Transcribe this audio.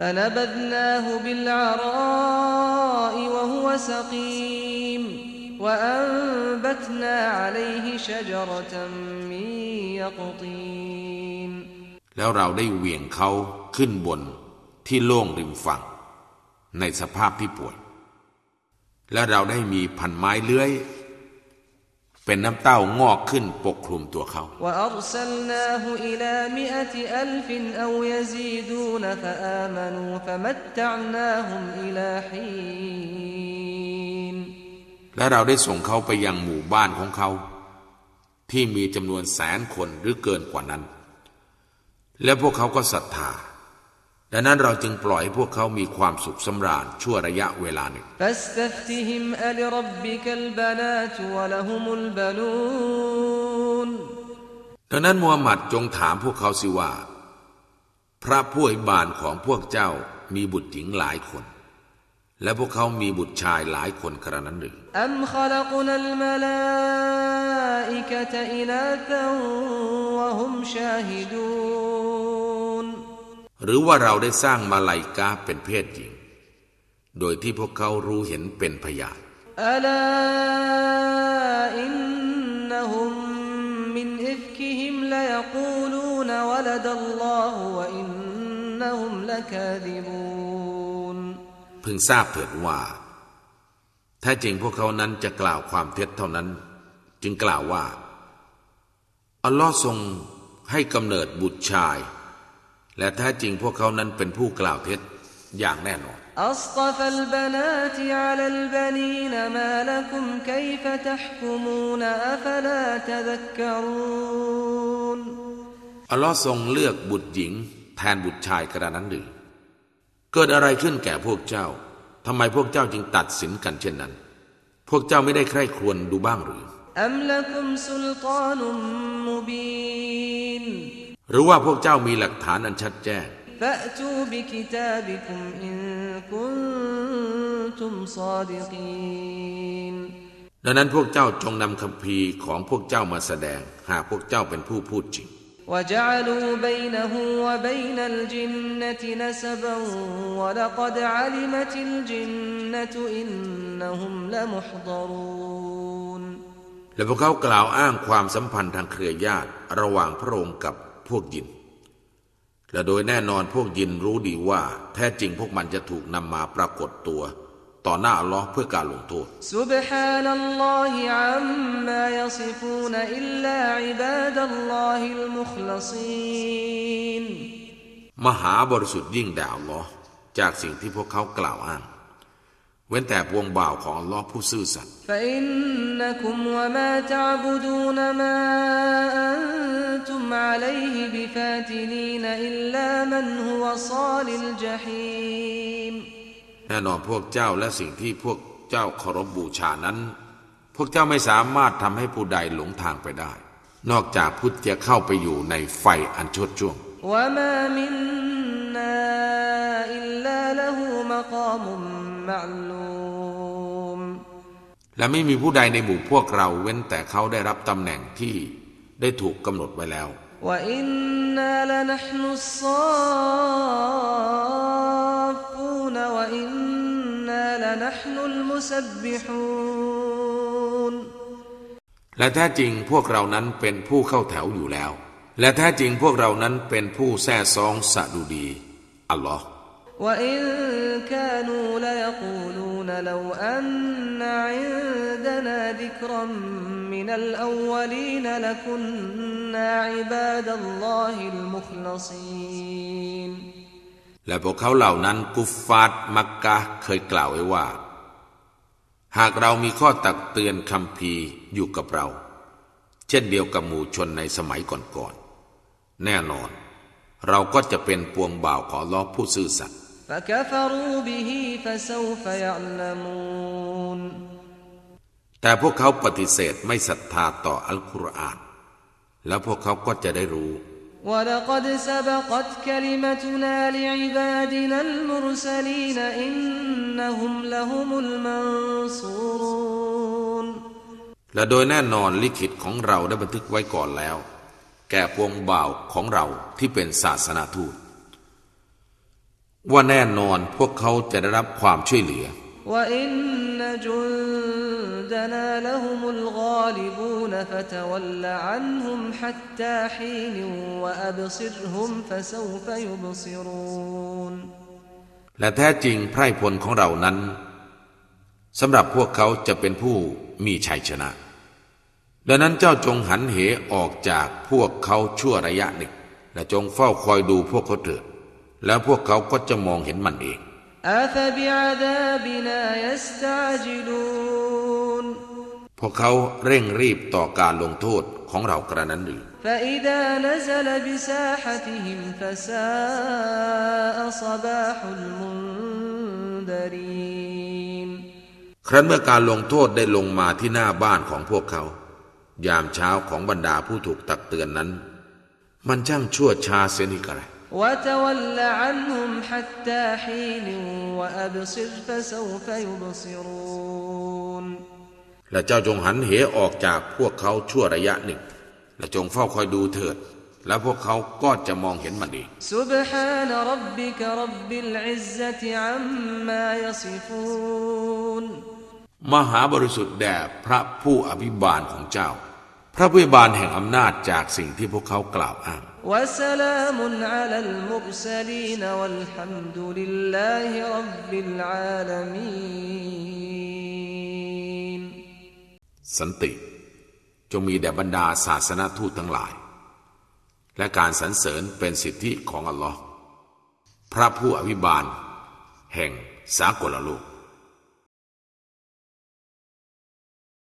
فنبذناه بالعراء وهو سقيم وأنبتنا عليه شجرة من يقطين แล้วเราได้เหวี่ยงเขาขึ้นบนที่โล่งริมฝั่ง ในสภาพที่ป่วย และเราได้มีพันไม้เลื้อย ็นน้ำเต้างอกขึ้นปกคลุมตัวเขา และเราได้ส่งเขาไปยังหมู่บ้านของเขา ที่มีจำนวนแสนคนหรือเกินกว่านั้น และพวกเขาก็ศรัทธา ดังนั้นเราจึงปล่อยพวกเขามีความสุขสำราญชั่วระยะเวลาหนึ่ง ดังนั้นมูฮัมหมัดจงถามพวกเขาสิว่า พระผู้อิบานของพวกเจ้ามีบุตรหญิงหลายคน และพวกเขามีบุตรชายหลายคนกระนั้นหนึ่งอ หรือว่าเราได้สร้างมาลายกาเป็นเพศหญิง โดยที่พวกเขารู้เห็นเป็นพยาธินพิ่งทราบเถิดว่า ถ้จริงพวกเขานั้นจะกล่าวความเท็จเท่านั้น จึงกล่าวว่า อัลลอฮ์ทรงให้กำเนิดบุตรชาย และแท้จริงพวกเขานั้นเป็นผู้กล่าวเท็จอย่างแน่นอนอัลลอฮ์ทรงเลือกบุตรหญิง แทนบุตรชายกระนั้นหรือเกิดอะไรขึ้นแก่พวกเจ้าทำไมพวกเจ้าจึงตัดสินกันเช่นนั้น พวกเจ้าไม่ได้ใคร่ครวญดูบ้างหรืออัมลักุมสุลตานุมมุบีน หรือว่าพวกเจ้ามีหลักฐานอันชัดแจ้ง فأتوا بكتابكم إن كنتم صادقين ดังนั้นพวกเจ้าจงนำคำพีร์ของพวกเจ้ามาแสดง หากพวกเจ้าเป็นผู้พูดจริง وجعلوا بينه وبين الجنة نسبا ولقد علمت الجنة إنهم لمحضرون และพวกเขากล่าวอ้างความสัมพันธ์ทางเครือญาติระหว่างพระองค์กับ พวกยิน และโดยแน่นอนพวกยินรู้ดีว่า แท้จริงพวกมันจะถูกนำมาปรากฏตัว ต่อหน้าล้อเพื่อการลงโทษลมมหาบริสุทธิ์ยิ่งด่อัลลอจากสิ่งที่พวกเขากล่าวอ้าง เว้นแต่พวงบ่าวของอัลลอฮ์ผู้ซื่อสัตย์ فإنكم وما تعبدون ما أنتم عليه بفاتنين إلا من هو صال الجحيم แน่นอนพวกเจ้าและสิ่งที่พวกเจ้าเคารพบูชานั้น พวกเจ้าไม่สามารถทำให้ผู้ใดหลงทางไปได้ นอกจากผู้จะเข้าไปอยู่ในไฟอันชดช่วง وما منا إلا له مقام معلوم และไม่มีผู้ใดในหมู่พวกเราเว้นแต่เขาได้รับตำแหน่งที่ได้ถูกกำหนดไว้แล้ว وإنا لنحن الصافون وإنا لنحن المسبحون และแท้จริงพวกเรานั้นเป็นผู้เข้าแถวอยู่แล้ว และแท้จริงพวกเรานั้นเป็นผู้แท้ซองสะดุดี อัลลอฮ์ وإن كانوا ليقولون لو أن عندنا ذكرا من الأولين لكنا عباد الله المخلصين และพวกเขาเหล่านั้นกุฟฟาร์มักกะเคยกล่าวไว้ว่า หากเรามีข้อตักเตือนคำพีร์อยู่กับเรา เช่นเดียวกับหมู่ชนในสมัยก่อนๆ แน่นอน เราก็จะเป็นปวงบ่าวของอัลลอฮ์ผู้ซื่อสัตย์ فكفروا به فسوف يعلمون แต่พวกเขาปฏิเสธไม่ศรัทธาต่ออัลกุรอาน แล้วพวกเขาก็จะได้รู้ ولقد سبقت كلمتنا لعبادنا المرسلين إنهم لهم المنصورون และโดยแน่นอนลิขิตของเราได้บันทึกไว้ก่อนแล้ว แก่พวงบ่าวของเราที่เป็นศาสนาทูต ว่าแน่นอนพวกเขาจะได้รับความช่วยเหลือ และแท้จริงไพรพลของเรานั้นสำหรับพวกเขาจะเป็นผู้มีชัยชนะ ดังนั้นเจ้าจงหันเหออกจากพวกเขาชั่วระยะหนึ่งและจงเฝ้าคอยดูพวกเขาเถิด แล้วพวกเขาก็จะมองเห็นมันเอง พวกเขาเร่งรีบต่อการลงโทษของเรากระนั้นหรือครั้นเมื่อการลงโทษได้ลงมาที่หน้าบ้านของพวกเขา ยามเช้าของบรรดาผู้ถูกตักเตือนนั้น มันช่างชั่วชาเซนิกระไร وتول عنهم حتى حين وأبصر فسوف يبصرون และเจ้าจงหันเหออกจากพวกเขาชั่วระยะหนึ่ง และจงเฝ้าคอยดูเถิด แล้วพวกเขาก็จะมองเห็นมันเอง سبحان ربك رب العزة عما يصفون มหาบริสุทธิ์แด่พระผู้อภิบาลของเจ้า พระวิบาลแห่งอำนาจจากสิ่งที่พวกเขากล่าวอ้างสันติ จงมีแด่บรรดาศาสนาทูตทั้งหลาย และการสรรเสริญเป็นสิทธิของอัลลอฮ์พระผู้อภิบาล แห่งสากลโลก